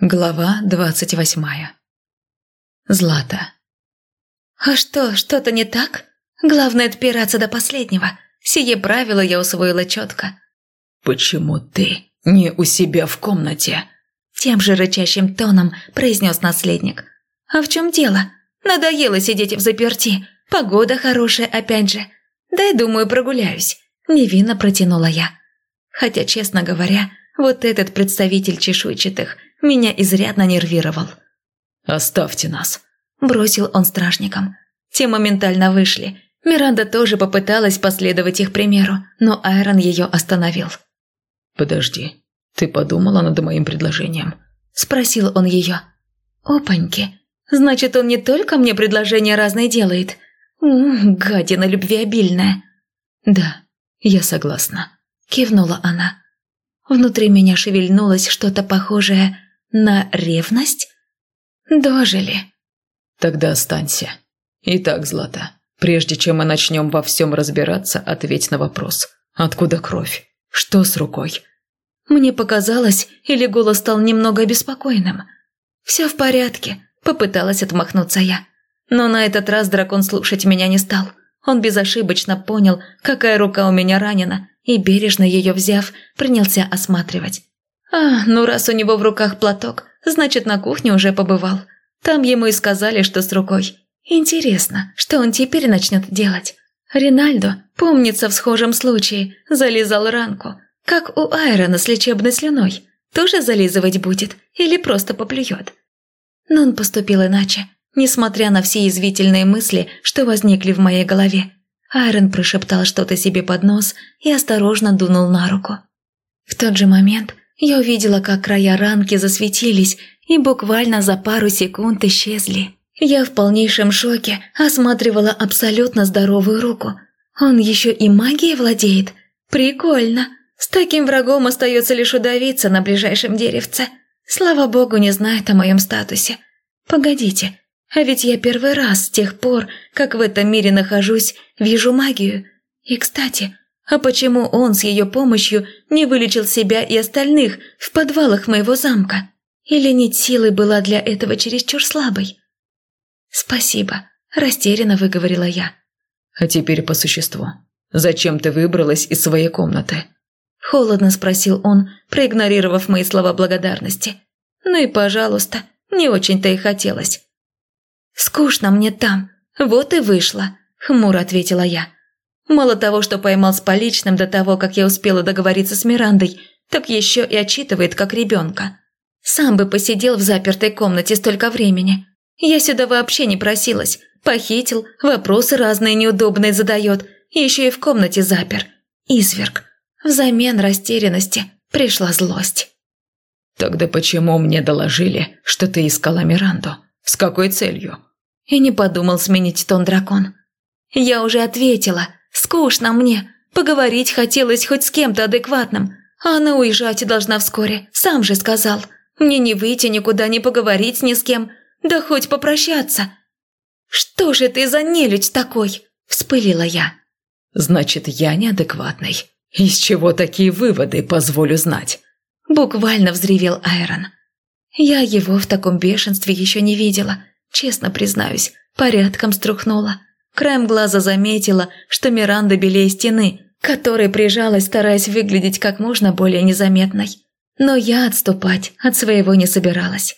Глава двадцать восьмая. Злата. «А что, что-то не так? Главное отпираться до последнего. Сие правило я усвоила четко». «Почему ты не у себя в комнате?» Тем же рычащим тоном произнес наследник. «А в чем дело? Надоело сидеть в заперти. Погода хорошая опять же. Дай, думаю, прогуляюсь». Невинно протянула я. Хотя, честно говоря, вот этот представитель чешуйчатых – меня изрядно нервировал. «Оставьте нас», – бросил он стражникам. Те моментально вышли. Миранда тоже попыталась последовать их примеру, но Айрон ее остановил. «Подожди, ты подумала над моим предложением?» – спросил он ее. «Опаньки, значит, он не только мне предложения разные делает. М -м, гадина любвеобильная». «Да, я согласна», – кивнула она. Внутри меня шевельнулось что-то похожее на ревность? Дожили. Тогда останься. Итак, Злата, прежде чем мы начнем во всем разбираться, ответь на вопрос. Откуда кровь? Что с рукой? Мне показалось, или голос стал немного обеспокоенным. «Все в порядке», – попыталась отмахнуться я. Но на этот раз дракон слушать меня не стал. Он безошибочно понял, какая рука у меня ранена, и, бережно ее взяв, принялся осматривать. А, ну раз у него в руках платок, значит, на кухне уже побывал. Там ему и сказали, что с рукой. Интересно, что он теперь начнет делать? Ринальдо, помнится в схожем случае, залезал ранку, как у Айрона с лечебной слюной. Тоже зализывать будет или просто поплюет? Но он поступил иначе, несмотря на все извительные мысли, что возникли в моей голове. Айрон прошептал что-то себе под нос и осторожно дунул на руку. В тот же момент я увидела, как края ранки засветились и буквально за пару секунд исчезли. Я в полнейшем шоке осматривала абсолютно здоровую руку. Он еще и магией владеет? Прикольно. С таким врагом остается лишь удавиться на ближайшем деревце. Слава богу, не знает о моем статусе. Погодите, а ведь я первый раз с тех пор, как в этом мире нахожусь, вижу магию. И, кстати, а почему он с ее помощью не вылечил себя и остальных в подвалах моего замка? Или нить силы была для этого чересчур слабой? «Спасибо», – растерянно выговорила я. «А теперь по существу. Зачем ты выбралась из своей комнаты?» Холодно спросил он, проигнорировав мои слова благодарности. «Ну и пожалуйста, не очень-то и хотелось». «Скучно мне там, вот и вышло», – хмуро ответила я. Мало того, что поймал с поличным до того, как я успела договориться с Мирандой, так еще и отчитывает как ребенка. Сам бы посидел в запертой комнате столько времени. Я сюда вообще не просилась. Похитил, вопросы разные неудобные задает, еще и в комнате запер. Изверг. Взамен растерянности пришла злость. «Тогда почему мне доложили, что ты искала Миранду? С какой целью?» И не подумал сменить тон дракон. «Я уже ответила», Скучно мне. Поговорить хотелось хоть с кем-то адекватным. А она уезжать должна вскоре, сам же сказал. Мне не выйти никуда, не поговорить ни с кем. Да хоть попрощаться. «Что же ты за нелюдь такой?» – вспылила я. «Значит, я неадекватный. Из чего такие выводы, позволю знать?» Буквально взревел Айрон. Я его в таком бешенстве еще не видела. Честно признаюсь, порядком струхнула. Краем глаза заметила, что Миранда белее стены, которой прижалась, стараясь выглядеть как можно более незаметной. Но я отступать от своего не собиралась.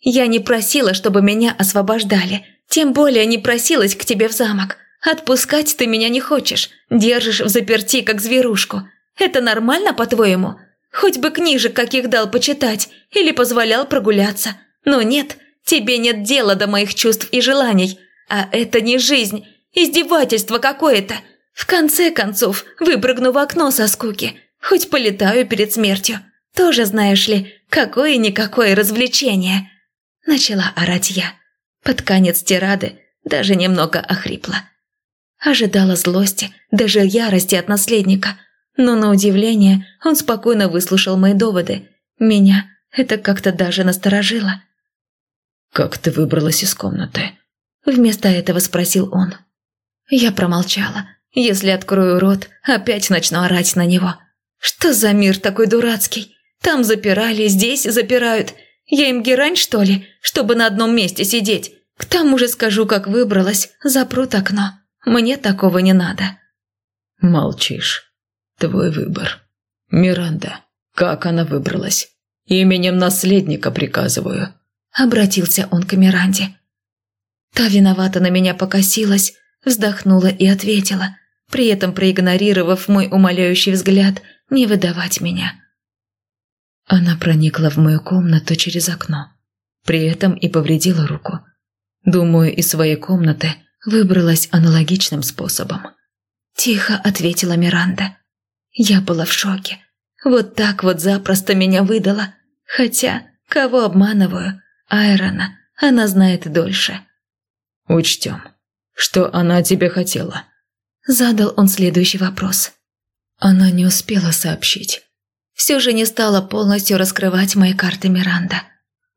Я не просила, чтобы меня освобождали, тем более не просилась к тебе в замок. Отпускать ты меня не хочешь, держишь в заперти, как зверушку. Это нормально, по-твоему? Хоть бы книжек каких дал почитать или позволял прогуляться. Но нет, тебе нет дела до моих чувств и желаний, а это не жизнь, издевательство какое-то. В конце концов, выпрыгну в окно со скуки, хоть полетаю перед смертью. Тоже, знаешь ли, какое-никакое развлечение. Начала орать я. Под конец тирады даже немного охрипла. Ожидала злости, даже ярости от наследника. Но на удивление он спокойно выслушал мои доводы. Меня это как-то даже насторожило. «Как ты выбралась из комнаты?» Вместо этого спросил он. Я промолчала. Если открою рот, опять начну орать на него. Что за мир такой дурацкий? Там запирали, здесь запирают. Я им герань, что ли, чтобы на одном месте сидеть? К тому же скажу, как выбралась, запрут окно. Мне такого не надо». «Молчишь. Твой выбор. Миранда, как она выбралась? Именем наследника приказываю». Обратился он к Миранде. Та виновата на меня покосилась, вздохнула и ответила, при этом проигнорировав мой умоляющий взгляд не выдавать меня. Она проникла в мою комнату через окно, при этом и повредила руку. Думаю, из своей комнаты выбралась аналогичным способом. Тихо ответила Миранда. Я была в шоке. Вот так вот запросто меня выдала. Хотя, кого обманываю? Айрона. Она знает дольше. «Учтем. Что она тебе хотела?» Задал он следующий вопрос. Она не успела сообщить. Все же не стала полностью раскрывать мои карты Миранда.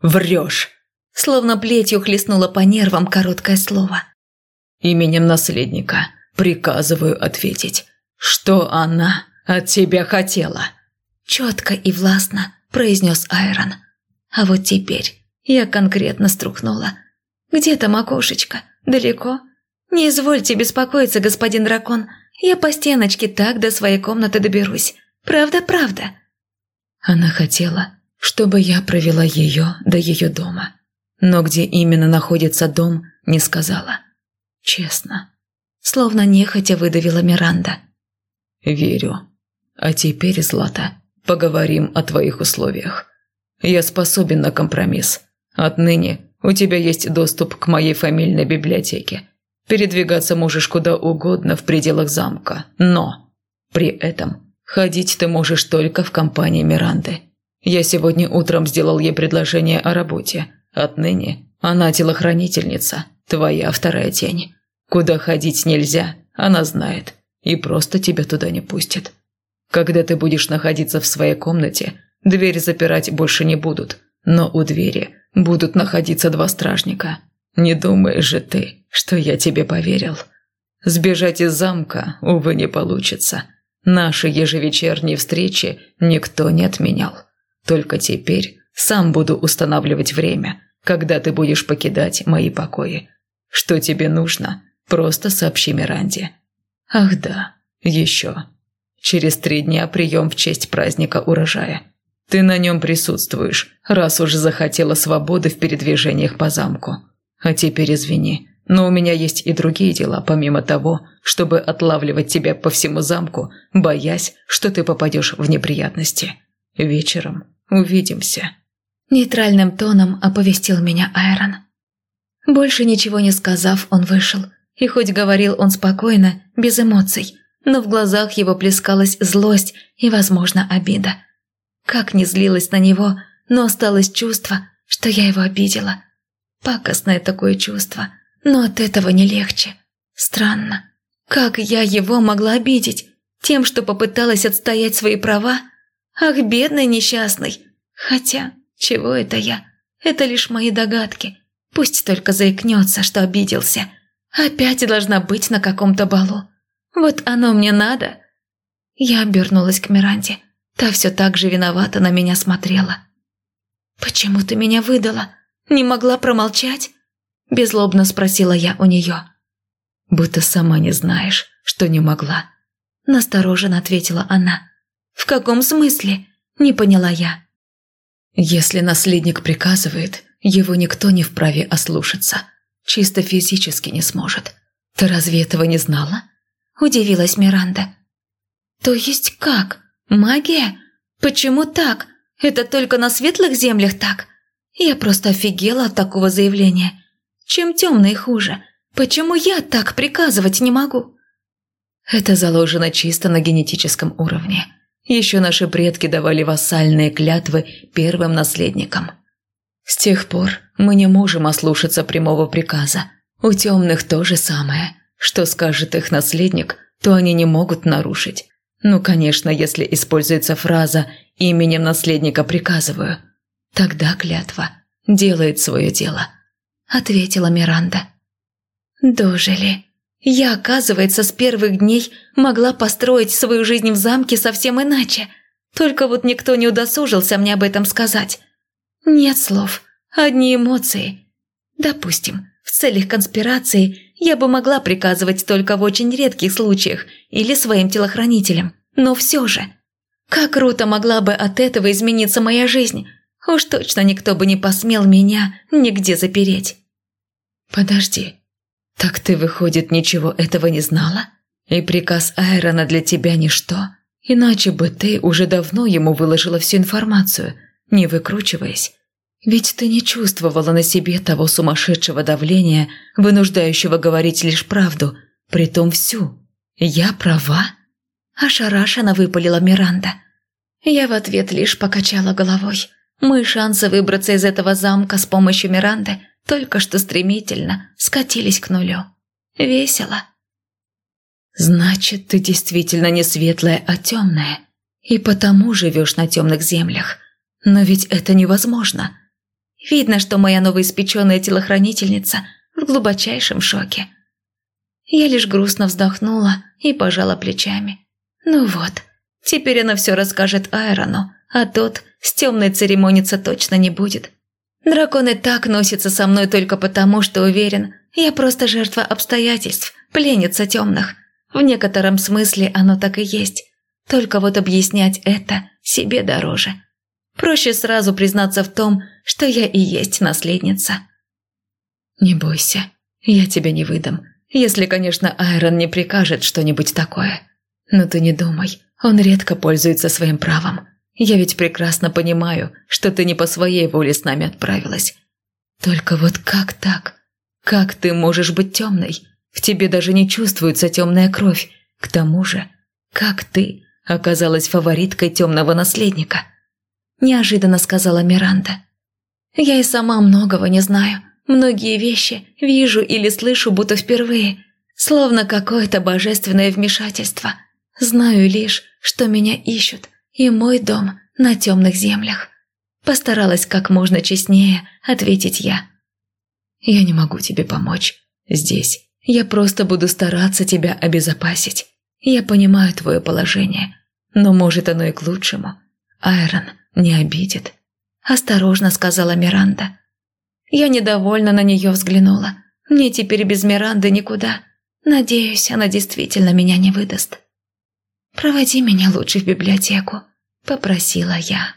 «Врешь!» Словно плетью хлестнуло по нервам короткое слово. «Именем наследника приказываю ответить, что она от тебя хотела». Четко и властно произнес Айрон. А вот теперь я конкретно струхнула. «Где там окошечко? Далеко?» «Не извольте беспокоиться, господин дракон. Я по стеночке так до своей комнаты доберусь. Правда, правда?» Она хотела, чтобы я провела ее до ее дома. Но где именно находится дом, не сказала. Честно. Словно нехотя выдавила Миранда. «Верю. А теперь, Злата, поговорим о твоих условиях. Я способен на компромисс. Отныне у тебя есть доступ к моей фамильной библиотеке. Передвигаться можешь куда угодно в пределах замка, но при этом ходить ты можешь только в компании Миранды. Я сегодня утром сделал ей предложение о работе. Отныне она телохранительница, твоя вторая тень. Куда ходить нельзя, она знает, и просто тебя туда не пустит. Когда ты будешь находиться в своей комнате, дверь запирать больше не будут, но у двери будут находиться два стражника. Не думаешь же ты, что я тебе поверил? Сбежать из замка, увы, не получится. Наши ежевечерние встречи никто не отменял. Только теперь сам буду устанавливать время, когда ты будешь покидать мои покои. Что тебе нужно, просто сообщи Миранде. Ах да, еще. Через три дня прием в честь праздника урожая. Ты на нем присутствуешь, раз уж захотела свободы в передвижениях по замку. А теперь извини, но у меня есть и другие дела, помимо того, чтобы отлавливать тебя по всему замку, боясь, что ты попадешь в неприятности. Вечером увидимся». Нейтральным тоном оповестил меня Айрон. Больше ничего не сказав, он вышел. И хоть говорил он спокойно, без эмоций, но в глазах его плескалась злость и, возможно, обида. Как не злилась на него, но осталось чувство, что я его обидела. Пакостное такое чувство, но от этого не легче. Странно. Как я его могла обидеть? Тем, что попыталась отстоять свои права? Ах, бедный несчастный. Хотя, чего это я? Это лишь мои догадки. Пусть только заикнется, что обиделся. Опять должна быть на каком-то балу. Вот оно мне надо. Я обернулась к Миранде. Та все так же виновата на меня смотрела. «Почему ты меня выдала? Не могла промолчать?» Безлобно спросила я у нее. «Будто сама не знаешь, что не могла», настороженно ответила она. «В каком смысле?» Не поняла я. «Если наследник приказывает, его никто не вправе ослушаться. Чисто физически не сможет. Ты разве этого не знала?» Удивилась Миранда. «То есть как?» «Магия? Почему так? Это только на светлых землях так? Я просто офигела от такого заявления. Чем темный хуже? Почему я так приказывать не могу?» Это заложено чисто на генетическом уровне. Еще наши предки давали вассальные клятвы первым наследникам. С тех пор мы не можем ослушаться прямого приказа. У темных то же самое. Что скажет их наследник, то они не могут нарушить. Ну, конечно, если используется фраза «именем наследника приказываю». Тогда клятва делает свое дело», – ответила Миранда. «Дожили. Я, оказывается, с первых дней могла построить свою жизнь в замке совсем иначе. Только вот никто не удосужился мне об этом сказать. Нет слов, одни эмоции. Допустим, в целях конспирации я бы могла приказывать только в очень редких случаях или своим телохранителям, но все же. Как круто могла бы от этого измениться моя жизнь. Уж точно никто бы не посмел меня нигде запереть. Подожди, так ты, выходит, ничего этого не знала? И приказ Айрона для тебя ничто? Иначе бы ты уже давно ему выложила всю информацию, не выкручиваясь. Ведь ты не чувствовала на себе того сумасшедшего давления, вынуждающего говорить лишь правду, притом всю. Я права?» Ошарашенно выпалила Миранда. Я в ответ лишь покачала головой. Мои шансы выбраться из этого замка с помощью Миранды только что стремительно скатились к нулю. Весело. «Значит, ты действительно не светлая, а темная, и потому живешь на темных землях. Но ведь это невозможно. Видно, что моя новоиспеченная телохранительница в глубочайшем шоке. Я лишь грустно вздохнула и пожала плечами. Ну вот, теперь она все расскажет Айрону, а тот с темной церемониться точно не будет. Дракон и так носится со мной только потому, что уверен, я просто жертва обстоятельств, пленница темных. В некотором смысле оно так и есть. Только вот объяснять это себе дороже. Проще сразу признаться в том, что я и есть наследница. «Не бойся, я тебя не выдам, если, конечно, Айрон не прикажет что-нибудь такое. Но ты не думай, он редко пользуется своим правом. Я ведь прекрасно понимаю, что ты не по своей воле с нами отправилась. Только вот как так? Как ты можешь быть темной? В тебе даже не чувствуется темная кровь. К тому же, как ты оказалась фавориткой темного наследника?» Неожиданно сказала Миранда. «Я и сама многого не знаю. Многие вещи вижу или слышу будто впервые, словно какое-то божественное вмешательство. Знаю лишь, что меня ищут, и мой дом на темных землях». Постаралась как можно честнее ответить я. «Я не могу тебе помочь. Здесь. Я просто буду стараться тебя обезопасить. Я понимаю твое положение, но может оно и к лучшему. Айрон, не обидит», – осторожно сказала Миранда. Я недовольно на нее взглянула. Мне теперь без Миранды никуда. Надеюсь, она действительно меня не выдаст. «Проводи меня лучше в библиотеку», – попросила я.